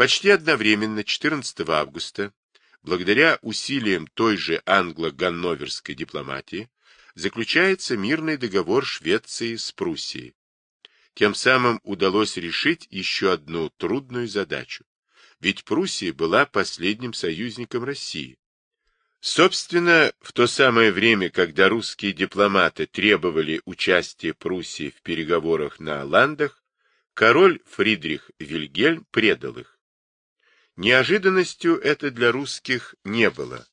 Почти одновременно, 14 августа, благодаря усилиям той же англо-ганноверской дипломатии, заключается мирный договор Швеции с Пруссией. Тем самым удалось решить еще одну трудную задачу. Ведь Пруссия была последним союзником России. Собственно, в то самое время, когда русские дипломаты требовали участия Пруссии в переговорах на Ландах, король Фридрих Вильгельм предал их. Неожиданностью это для русских не было.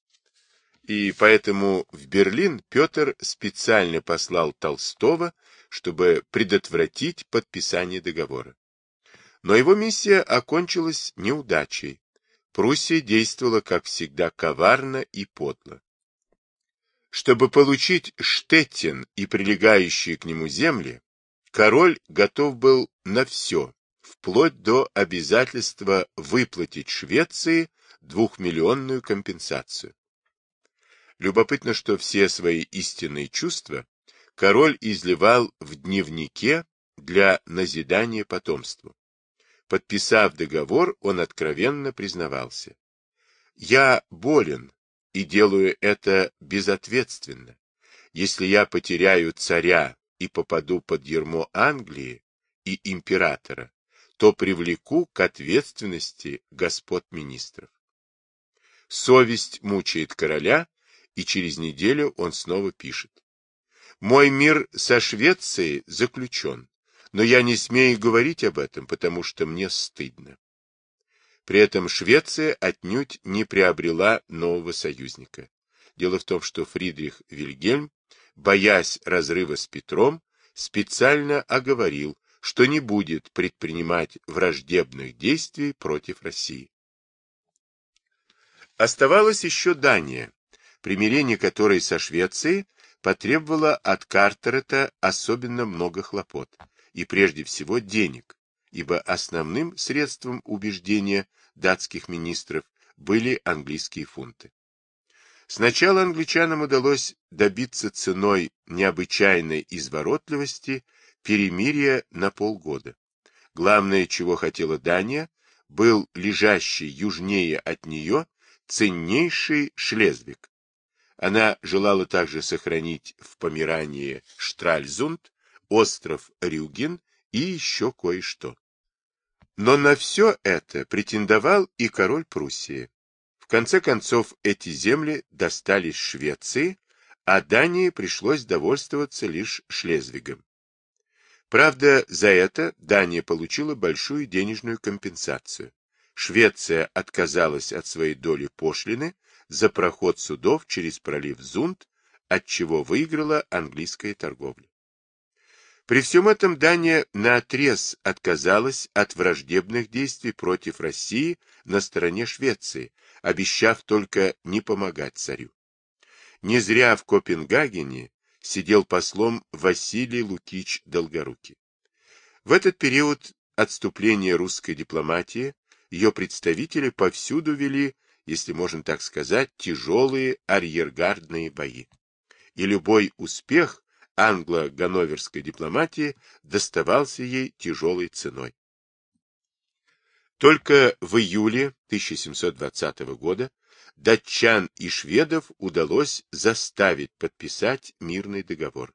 И поэтому в Берлин Петр специально послал Толстого, чтобы предотвратить подписание договора. Но его миссия окончилась неудачей. Пруссия действовала, как всегда, коварно и подло. Чтобы получить Штеттин и прилегающие к нему земли, король готов был на все, вплоть до обязательства выплатить Швеции двухмиллионную компенсацию. Любопытно, что все свои истинные чувства король изливал в дневнике для назидания потомству. Подписав договор, он откровенно признавался. «Я болен и делаю это безответственно. Если я потеряю царя и попаду под ермо Англии и императора, то привлеку к ответственности господ министров. Совесть мучает короля, и через неделю он снова пишет. «Мой мир со Швецией заключен но я не смею говорить об этом, потому что мне стыдно. При этом Швеция отнюдь не приобрела нового союзника. Дело в том, что Фридрих Вильгельм, боясь разрыва с Петром, специально оговорил, что не будет предпринимать враждебных действий против России. Оставалась еще Дания, примирение которой со Швецией потребовало от Картерета особенно много хлопот и прежде всего денег, ибо основным средством убеждения датских министров были английские фунты. Сначала англичанам удалось добиться ценой необычайной изворотливости перемирия на полгода. Главное, чего хотела Дания, был лежащий южнее от нее ценнейший Шлезвик. Она желала также сохранить в Померании Штральзунд, остров Рюген и еще кое-что. Но на все это претендовал и король Пруссии. В конце концов, эти земли достались Швеции, а Дании пришлось довольствоваться лишь Шлезвигом. Правда, за это Дания получила большую денежную компенсацию. Швеция отказалась от своей доли пошлины за проход судов через пролив Зунд, от чего выиграла английская торговля. При всем этом Дания наотрез отказалась от враждебных действий против России на стороне Швеции, обещав только не помогать царю. Не зря в Копенгагене сидел послом Василий Лукич Долгорукий. В этот период отступления русской дипломатии ее представители повсюду вели, если можно так сказать, тяжелые арьергардные бои. И любой успех англо-ганноверской дипломатии доставался ей тяжелой ценой. Только в июле 1720 года датчан и шведов удалось заставить подписать мирный договор.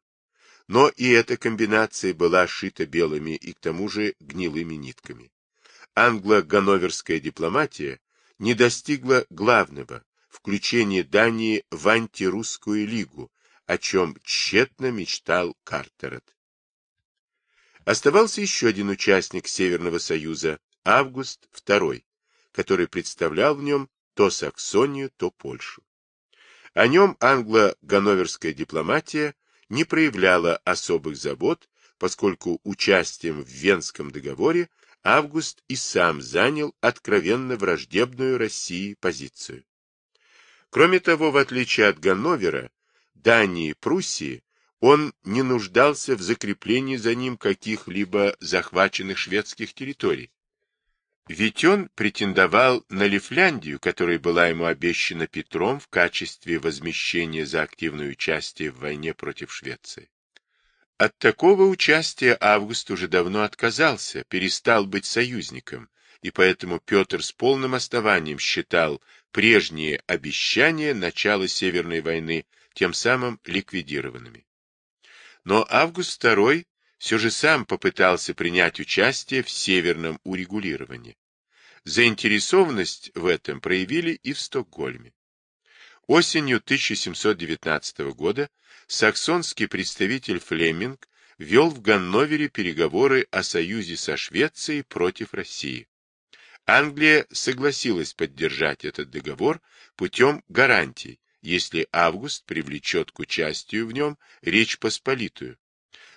Но и эта комбинация была шита белыми и к тому же гнилыми нитками. Англо-ганноверская дипломатия не достигла главного – включения Дании в антирусскую лигу, о чем тщетно мечтал Картерет. Оставался еще один участник Северного Союза, Август II, который представлял в нем то Саксонию, то Польшу. О нем англо-ганноверская дипломатия не проявляла особых забот, поскольку участием в Венском договоре Август и сам занял откровенно враждебную России позицию. Кроме того, в отличие от Ганновера, Дании и Пруссии, он не нуждался в закреплении за ним каких-либо захваченных шведских территорий. Ведь он претендовал на Лифляндию, которая была ему обещана Петром в качестве возмещения за активное участие в войне против Швеции. От такого участия Август уже давно отказался, перестал быть союзником и поэтому Петр с полным основанием считал прежние обещания начала Северной войны тем самым ликвидированными. Но Август II все же сам попытался принять участие в северном урегулировании. Заинтересованность в этом проявили и в Стокгольме. Осенью 1719 года саксонский представитель Флеминг вел в Ганновере переговоры о союзе со Швецией против России. Англия согласилась поддержать этот договор путем гарантий, если Август привлечет к участию в нем Речь Посполитую.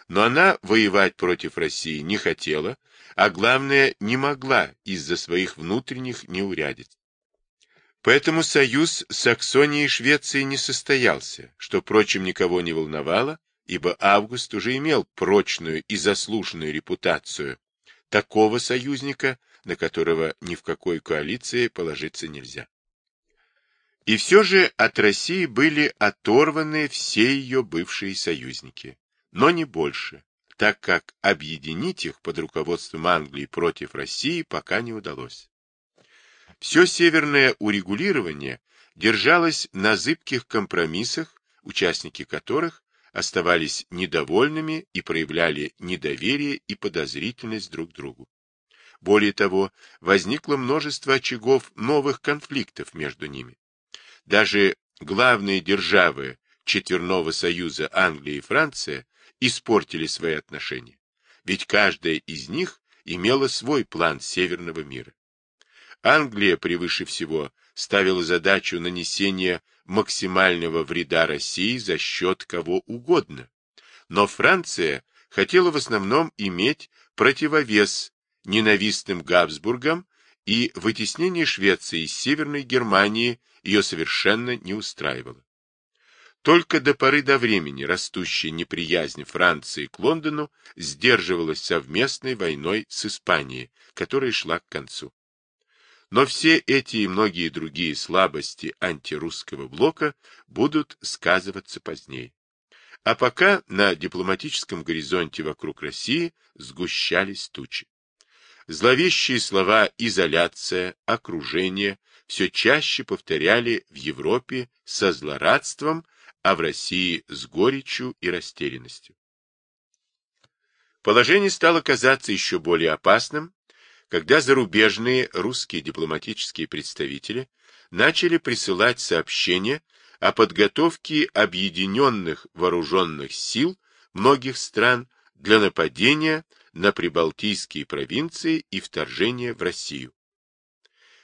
Но она воевать против России не хотела, а главное, не могла из-за своих внутренних неурядиц. Поэтому союз Саксонии и Швеции не состоялся, что, впрочем, никого не волновало, ибо Август уже имел прочную и заслуженную репутацию такого союзника, на которого ни в какой коалиции положиться нельзя. И все же от России были оторваны все ее бывшие союзники, но не больше, так как объединить их под руководством Англии против России пока не удалось. Все северное урегулирование держалось на зыбких компромиссах, участники которых оставались недовольными и проявляли недоверие и подозрительность друг к другу. Более того, возникло множество очагов новых конфликтов между ними. Даже главные державы Четверного Союза Англия и Франция испортили свои отношения, ведь каждая из них имела свой план Северного мира. Англия превыше всего ставила задачу нанесения максимального вреда России за счет кого угодно, но Франция хотела в основном иметь противовес ненавистным Габсбургам и вытеснение Швеции из Северной Германии ее совершенно не устраивало. Только до поры до времени растущая неприязнь Франции к Лондону сдерживалась совместной войной с Испанией, которая шла к концу. Но все эти и многие другие слабости антирусского блока будут сказываться позднее. А пока на дипломатическом горизонте вокруг России сгущались тучи. Зловещие слова «изоляция», «окружение» все чаще повторяли в Европе со злорадством, а в России с горечью и растерянностью. Положение стало казаться еще более опасным, когда зарубежные русские дипломатические представители начали присылать сообщения о подготовке объединенных вооруженных сил многих стран для нападения на прибалтийские провинции и вторжения в Россию.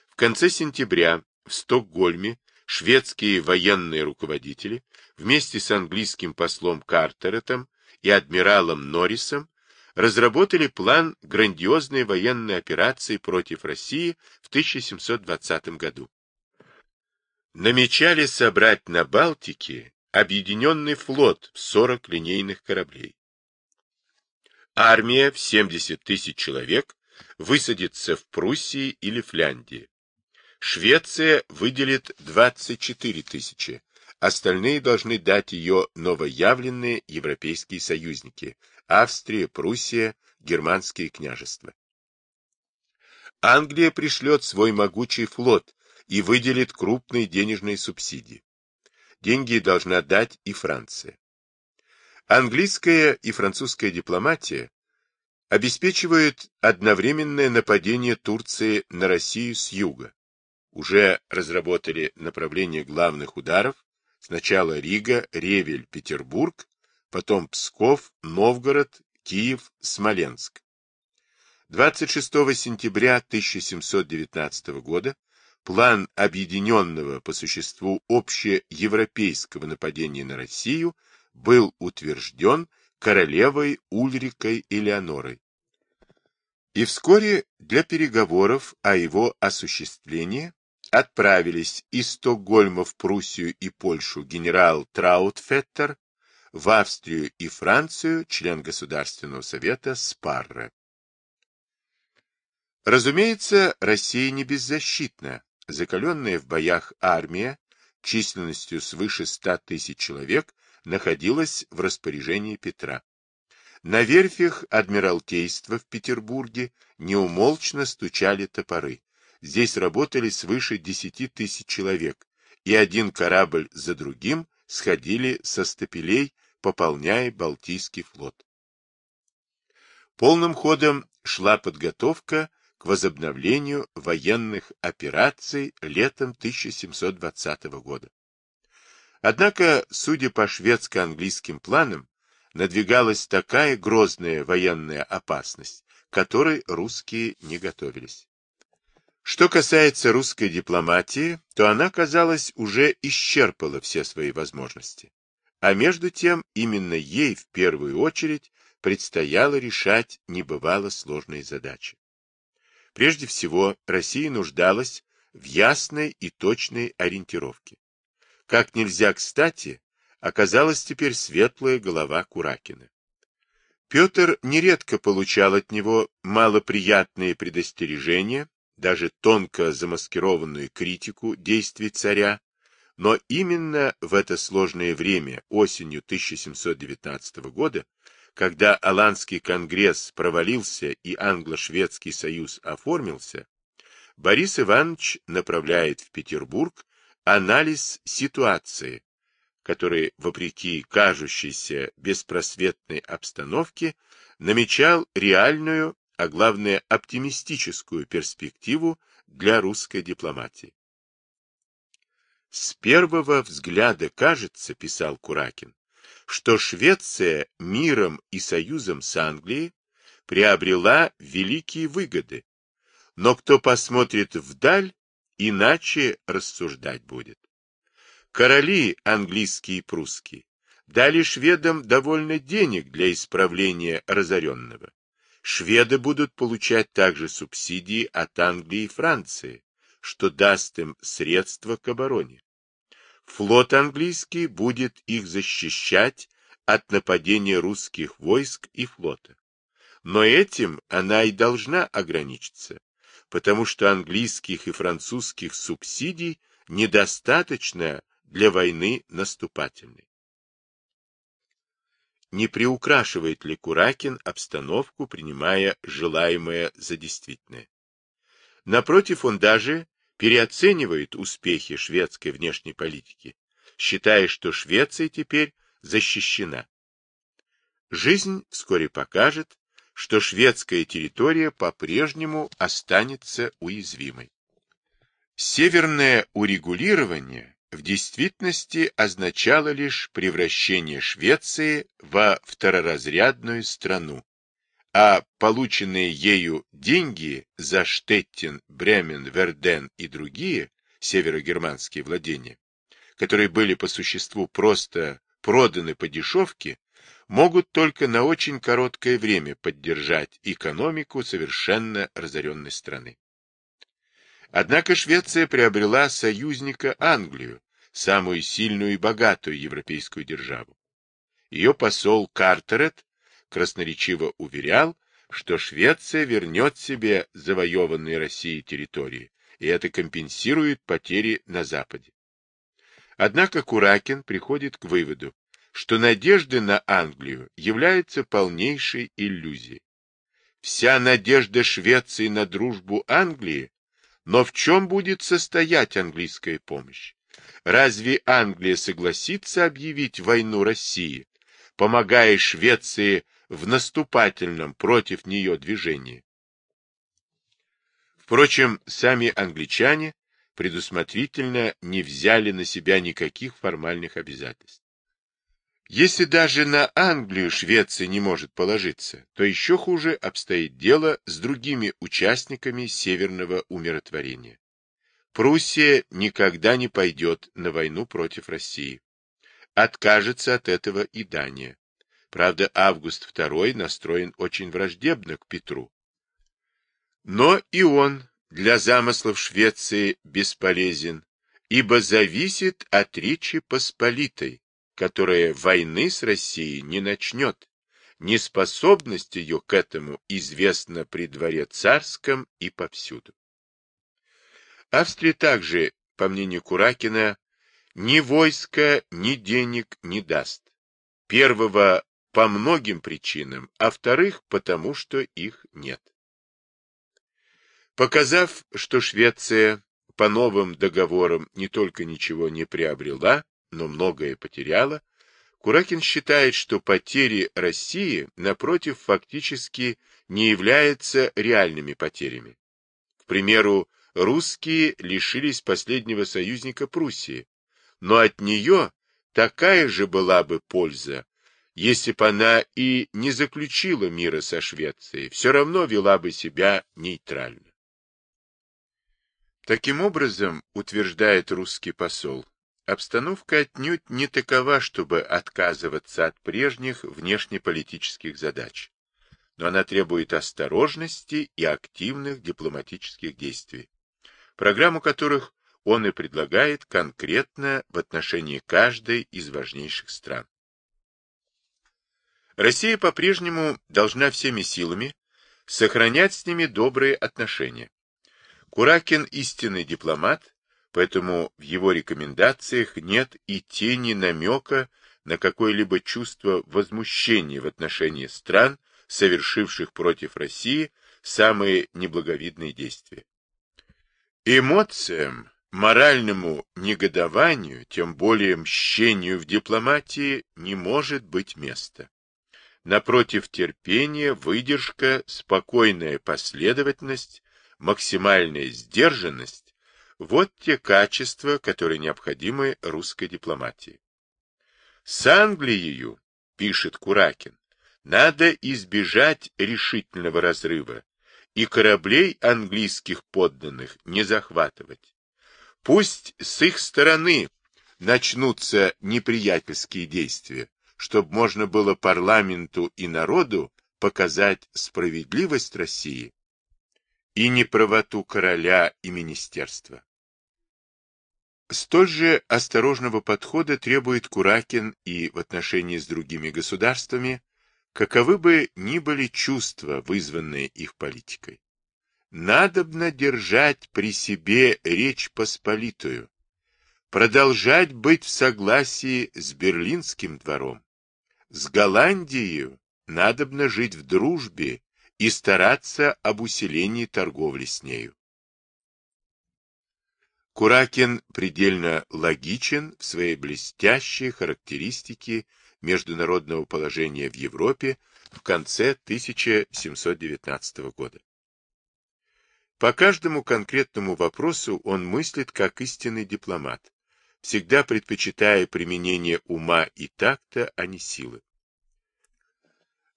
В конце сентября в Стокгольме шведские военные руководители вместе с английским послом Картеретом и адмиралом Норрисом разработали план грандиозной военной операции против России в 1720 году. Намечали собрать на Балтике объединенный флот в 40 линейных кораблей. Армия в 70 тысяч человек высадится в Пруссии или Фляндии. Швеция выделит 24 тысячи, остальные должны дать ее новоявленные европейские союзники – Австрия, Пруссия, германские княжества. Англия пришлет свой могучий флот и выделит крупные денежные субсидии. Деньги должна дать и Франция. Английская и французская дипломатия обеспечивают одновременное нападение Турции на Россию с юга. Уже разработали направление главных ударов, сначала Рига, Ревель, Петербург, потом Псков, Новгород, Киев, Смоленск. 26 сентября 1719 года план объединенного по существу общеевропейского нападения на Россию – был утвержден королевой Ульрикой Элеонорой. И вскоре для переговоров о его осуществлении отправились из Стокгольма в Пруссию и Польшу генерал Траутфеттер, в Австрию и Францию член Государственного совета Спарре. Разумеется, Россия не беззащитна. Закаленная в боях армия численностью свыше ста тысяч человек находилась в распоряжении Петра. На верфях Адмиралтейства в Петербурге неумолчно стучали топоры. Здесь работали свыше десяти тысяч человек, и один корабль за другим сходили со стапелей, пополняя Балтийский флот. Полным ходом шла подготовка к возобновлению военных операций летом 1720 года. Однако, судя по шведско-английским планам, надвигалась такая грозная военная опасность, которой русские не готовились. Что касается русской дипломатии, то она, казалось, уже исчерпала все свои возможности. А между тем, именно ей в первую очередь предстояло решать небывало сложные задачи. Прежде всего, Россия нуждалась в ясной и точной ориентировке. Как нельзя кстати, оказалась теперь светлая голова Куракина. Петр нередко получал от него малоприятные предостережения, даже тонко замаскированную критику действий царя, но именно в это сложное время, осенью 1719 года, когда Аланский конгресс провалился и англо-шведский союз оформился, Борис Иванович направляет в Петербург анализ ситуации, который, вопреки кажущейся беспросветной обстановке, намечал реальную, а главное оптимистическую перспективу для русской дипломатии. С первого взгляда кажется, писал Куракин, что Швеция миром и союзом с Англией приобрела великие выгоды, но кто посмотрит вдаль, иначе рассуждать будет. Короли английские и прусские дали шведам довольно денег для исправления разоренного. Шведы будут получать также субсидии от Англии и Франции, что даст им средства к обороне. Флот английский будет их защищать от нападения русских войск и флота. Но этим она и должна ограничиться, потому что английских и французских субсидий недостаточно для войны наступательной. Не приукрашивает ли Куракин обстановку, принимая желаемое за действительное? Напротив, он даже переоценивает успехи шведской внешней политики, считая, что Швеция теперь защищена. Жизнь вскоре покажет, что шведская территория по-прежнему останется уязвимой. Северное урегулирование в действительности означало лишь превращение Швеции во второразрядную страну, а полученные ею деньги за Штеттин, Бремен, Верден и другие северогерманские владения, которые были по существу просто проданы по дешевке, могут только на очень короткое время поддержать экономику совершенно разоренной страны. Однако Швеция приобрела союзника Англию, самую сильную и богатую европейскую державу. Ее посол Картерет красноречиво уверял, что Швеция вернет себе завоеванные Россией территории, и это компенсирует потери на Западе. Однако Куракин приходит к выводу, что надежды на Англию являются полнейшей иллюзией. Вся надежда Швеции на дружбу Англии но в чем будет состоять английская помощь? Разве Англия согласится объявить войну России, помогая Швеции в наступательном против нее движении? Впрочем, сами англичане предусмотрительно не взяли на себя никаких формальных обязательств. Если даже на Англию Швеция не может положиться, то еще хуже обстоит дело с другими участниками Северного умиротворения. Пруссия никогда не пойдет на войну против России. Откажется от этого и Дания. Правда, Август II настроен очень враждебно к Петру. Но и он для замыслов Швеции бесполезен, ибо зависит от Речи Посполитой, которая войны с Россией не начнет. Неспособность ее к этому известна при дворе царском и повсюду. Австрия также, по мнению Куракина, ни войска, ни денег не даст. Первого по многим причинам, а вторых потому, что их нет. Показав, что Швеция по новым договорам не только ничего не приобрела, но многое потеряла, Куракин считает, что потери России, напротив, фактически не являются реальными потерями. К примеру, русские лишились последнего союзника Пруссии, но от нее такая же была бы польза, если бы она и не заключила мира со Швецией, все равно вела бы себя нейтрально. Таким образом, утверждает русский посол, обстановка отнюдь не такова, чтобы отказываться от прежних внешнеполитических задач, но она требует осторожности и активных дипломатических действий, программу которых он и предлагает конкретно в отношении каждой из важнейших стран. Россия по-прежнему должна всеми силами сохранять с ними добрые отношения. Куракин истинный дипломат, поэтому в его рекомендациях нет и тени намека на какое-либо чувство возмущения в отношении стран, совершивших против России самые неблаговидные действия. Эмоциям, моральному негодованию, тем более мщению в дипломатии не может быть места. Напротив, терпение, выдержка, спокойная последовательность максимальная сдержанность – вот те качества, которые необходимы русской дипломатии. С Англией, пишет Куракин, надо избежать решительного разрыва и кораблей английских подданных не захватывать. Пусть с их стороны начнутся неприятельские действия, чтобы можно было парламенту и народу показать справедливость России и неправоту короля и министерства. Столь же осторожного подхода требует Куракин и в отношении с другими государствами, каковы бы ни были чувства, вызванные их политикой. Надобно держать при себе речь посполитую, продолжать быть в согласии с Берлинским двором. С Голландией надобно жить в дружбе и стараться об усилении торговли с нею. Куракин предельно логичен в своей блестящей характеристике международного положения в Европе в конце 1719 года. По каждому конкретному вопросу он мыслит как истинный дипломат, всегда предпочитая применение ума и такта, а не силы.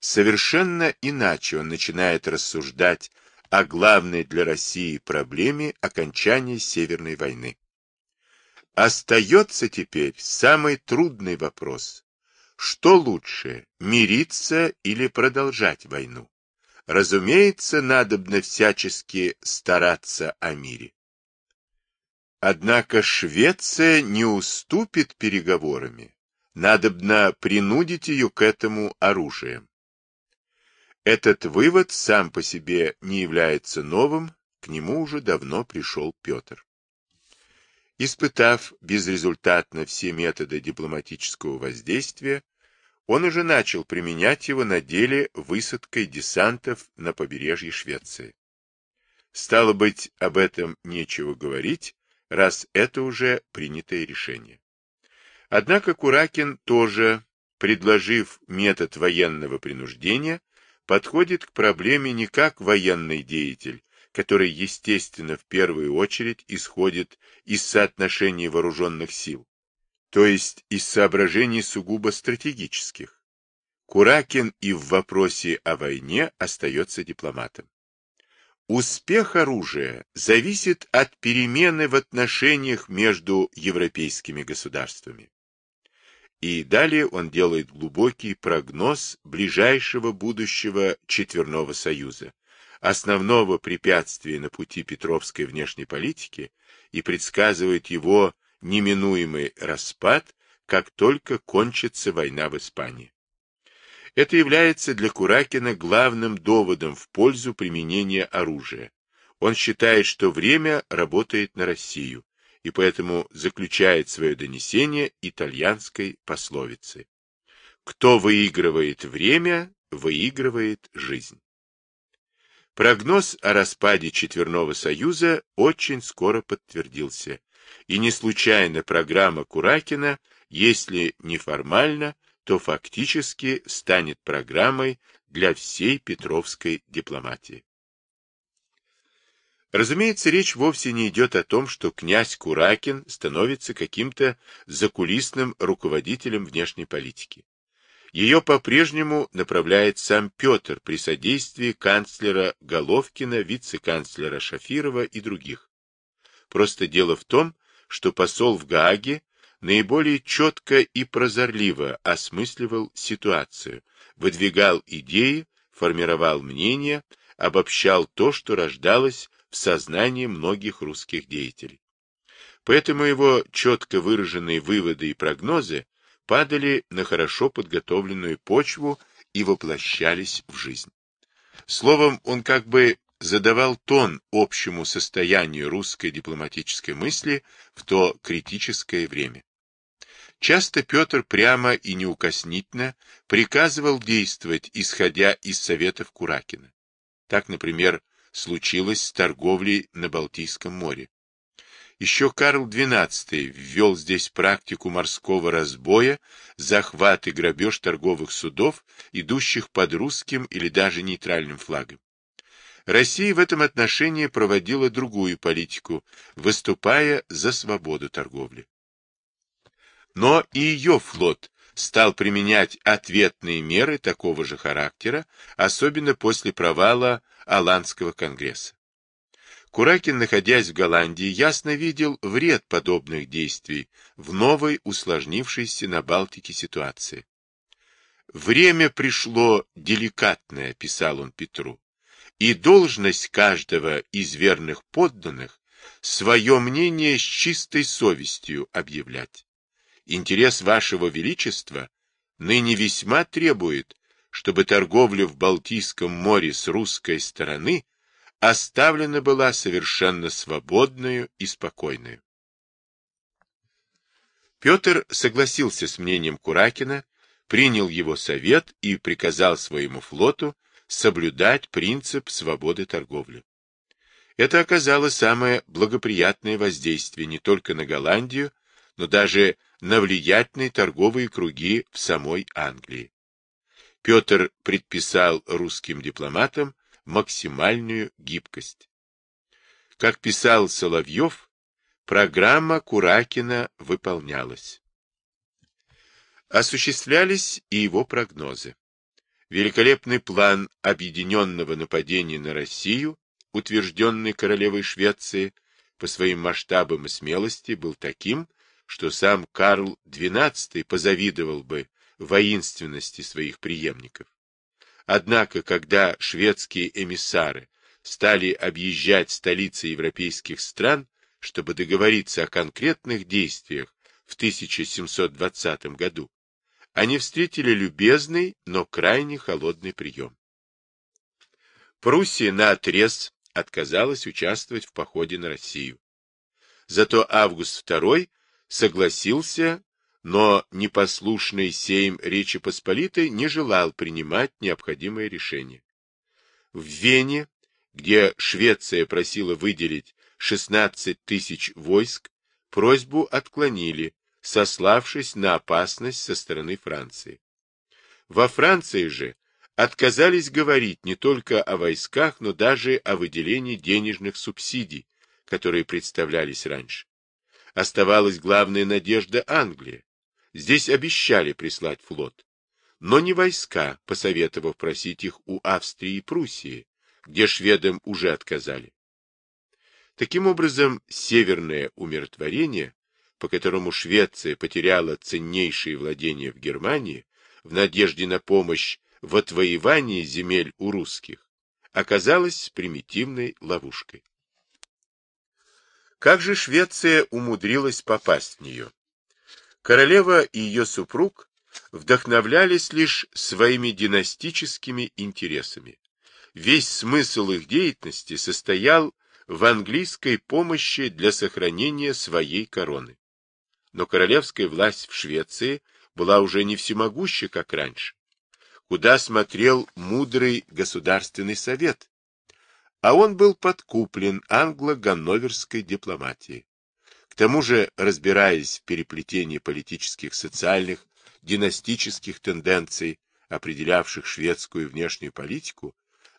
Совершенно иначе он начинает рассуждать о главной для России проблеме окончания Северной войны. Остается теперь самый трудный вопрос. Что лучше, мириться или продолжать войну? Разумеется, надобно всячески стараться о мире. Однако Швеция не уступит переговорами. Надобно принудить ее к этому оружием. Этот вывод сам по себе не является новым, к нему уже давно пришел Петр. Испытав безрезультатно все методы дипломатического воздействия, он уже начал применять его на деле высадкой десантов на побережье Швеции. Стало быть, об этом нечего говорить, раз это уже принятое решение. Однако Куракин тоже, предложив метод военного принуждения, подходит к проблеме не как военный деятель, который, естественно, в первую очередь исходит из соотношений вооруженных сил, то есть из соображений сугубо стратегических. Куракин и в вопросе о войне остается дипломатом. Успех оружия зависит от перемены в отношениях между европейскими государствами. И далее он делает глубокий прогноз ближайшего будущего Четверного Союза, основного препятствия на пути Петровской внешней политики, и предсказывает его неминуемый распад, как только кончится война в Испании. Это является для Куракина главным доводом в пользу применения оружия. Он считает, что время работает на Россию, и поэтому заключает свое донесение итальянской пословицей. Кто выигрывает время, выигрывает жизнь. Прогноз о распаде Четверного Союза очень скоро подтвердился, и не случайно программа Куракина, если не формально, то фактически станет программой для всей петровской дипломатии. Разумеется, речь вовсе не идет о том, что князь Куракин становится каким-то закулисным руководителем внешней политики. Ее по-прежнему направляет сам Петр при содействии канцлера Головкина, вице-канцлера Шафирова и других. Просто дело в том, что посол в Гааге наиболее четко и прозорливо осмысливал ситуацию, выдвигал идеи, формировал мнения, обобщал то, что рождалось в сознании многих русских деятелей. Поэтому его четко выраженные выводы и прогнозы падали на хорошо подготовленную почву и воплощались в жизнь. Словом, он как бы задавал тон общему состоянию русской дипломатической мысли в то критическое время. Часто Петр прямо и неукоснительно приказывал действовать, исходя из советов Куракина. Так, например, случилось с торговлей на Балтийском море. Еще Карл XII ввел здесь практику морского разбоя, захват и грабеж торговых судов, идущих под русским или даже нейтральным флагом. Россия в этом отношении проводила другую политику, выступая за свободу торговли. Но и ее флот стал применять ответные меры такого же характера, особенно после провала Аландского конгресса. Куракин, находясь в Голландии, ясно видел вред подобных действий в новой, усложнившейся на Балтике ситуации. «Время пришло деликатное», — писал он Петру, «и должность каждого из верных подданных свое мнение с чистой совестью объявлять. Интерес вашего величества ныне весьма требует, чтобы торговля в Балтийском море с русской стороны оставлена была совершенно свободную и спокойную. Петр согласился с мнением Куракина, принял его совет и приказал своему флоту соблюдать принцип свободы торговли. Это оказало самое благоприятное воздействие не только на Голландию, но даже на влиятельные торговые круги в самой Англии. Петр предписал русским дипломатам максимальную гибкость. Как писал Соловьев, программа Куракина выполнялась. Осуществлялись и его прогнозы. Великолепный план объединенного нападения на Россию, утвержденный королевой Швеции, по своим масштабам и смелости был таким, что сам Карл XII позавидовал бы воинственности своих преемников. Однако, когда шведские эмиссары стали объезжать столицы европейских стран, чтобы договориться о конкретных действиях в 1720 году, они встретили любезный, но крайне холодный прием. Пруссия наотрез отказалась участвовать в походе на Россию. Зато Август II согласился но непослушный сейм Речи Посполитой не желал принимать необходимые решения. В Вене, где Швеция просила выделить 16 тысяч войск, просьбу отклонили, сославшись на опасность со стороны Франции. Во Франции же отказались говорить не только о войсках, но даже о выделении денежных субсидий, которые представлялись раньше. Оставалась главная надежда Англии. Здесь обещали прислать флот, но не войска, посоветовав просить их у Австрии и Пруссии, где шведам уже отказали. Таким образом, северное умиротворение, по которому Швеция потеряла ценнейшие владения в Германии в надежде на помощь в отвоевании земель у русских, оказалось примитивной ловушкой. Как же Швеция умудрилась попасть в нее? Королева и ее супруг вдохновлялись лишь своими династическими интересами. Весь смысл их деятельности состоял в английской помощи для сохранения своей короны. Но королевская власть в Швеции была уже не всемогуща, как раньше. Куда смотрел мудрый государственный совет? А он был подкуплен англо-ганноверской дипломатией. К тому же, разбираясь в переплетении политических, социальных, династических тенденций, определявших шведскую внешнюю политику,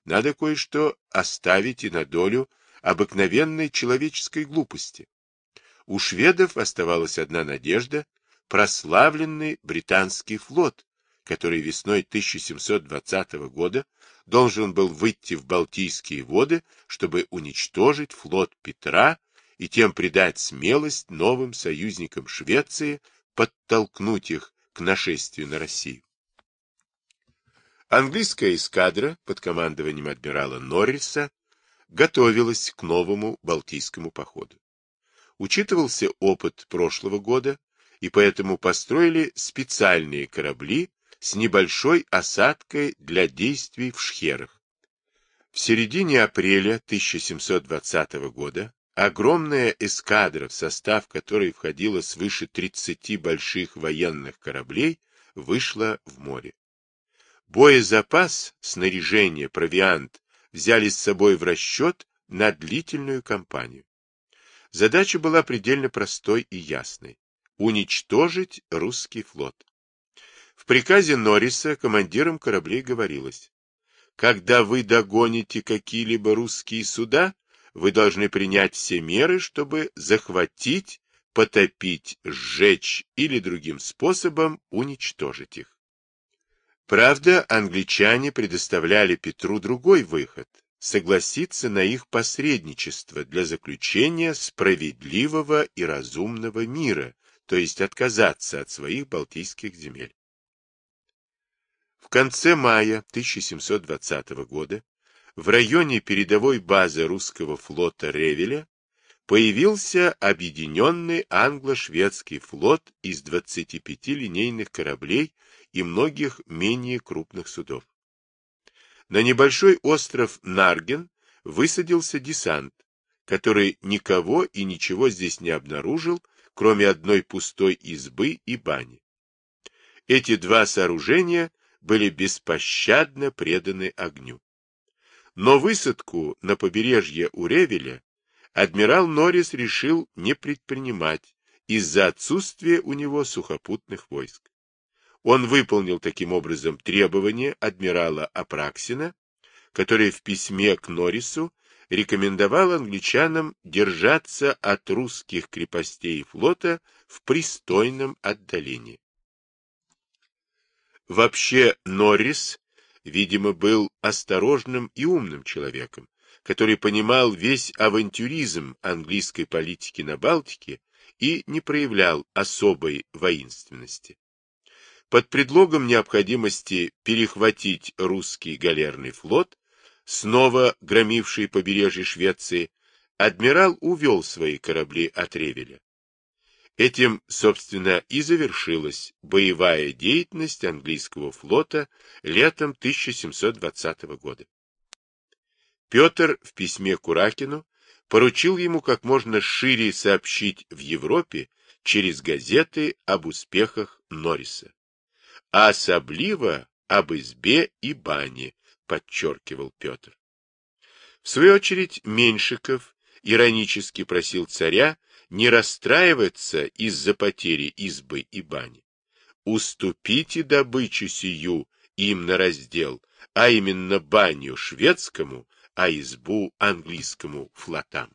надо кое-что оставить и на долю обыкновенной человеческой глупости. У шведов оставалась одна надежда – прославленный британский флот, который весной 1720 года должен был выйти в Балтийские воды, чтобы уничтожить флот Петра и тем придать смелость новым союзникам Швеции, подтолкнуть их к нашествию на Россию. Английская эскадра под командованием адмирала Норриса готовилась к новому Балтийскому походу. Учитывался опыт прошлого года, и поэтому построили специальные корабли с небольшой осадкой для действий в шхерах. В середине апреля 1720 года огромная эскадра, в состав которой входило свыше 30 больших военных кораблей, вышла в море. Боезапас, снаряжение, провиант взяли с собой в расчет на длительную кампанию. Задача была предельно простой и ясной – уничтожить русский флот. В приказе Норриса командирам кораблей говорилось, когда вы догоните какие-либо русские суда, вы должны принять все меры, чтобы захватить, потопить, сжечь или другим способом уничтожить их. Правда, англичане предоставляли Петру другой выход – согласиться на их посредничество для заключения справедливого и разумного мира, то есть отказаться от своих балтийских земель. В конце мая 1720 года в районе передовой базы русского флота Ревеля появился объединенный англо-шведский флот из 25 линейных кораблей и многих менее крупных судов. На небольшой остров Нарген высадился десант, который никого и ничего здесь не обнаружил, кроме одной пустой избы и бани. Эти два сооружения были беспощадно преданы огню. Но высадку на побережье у Ревеля адмирал Норрис решил не предпринимать из-за отсутствия у него сухопутных войск. Он выполнил таким образом требования адмирала Апраксина, который в письме к Норрису рекомендовал англичанам держаться от русских крепостей флота в пристойном отдалении. Вообще Норрис, видимо, был осторожным и умным человеком, который понимал весь авантюризм английской политики на Балтике и не проявлял особой воинственности под предлогом необходимости перехватить русский галерный флот, снова громивший побережье Швеции, адмирал увел свои корабли от Ревеля. Этим, собственно, и завершилась боевая деятельность английского флота летом 1720 года. Петр в письме Куракину поручил ему как можно шире сообщить в Европе через газеты об успехах Норриса а особливо об избе и бане, подчеркивал Петр. В свою очередь Меньшиков иронически просил царя не расстраиваться из-за потери избы и бани. Уступите добычу сию им на раздел, а именно баню шведскому, а избу английскому флотам.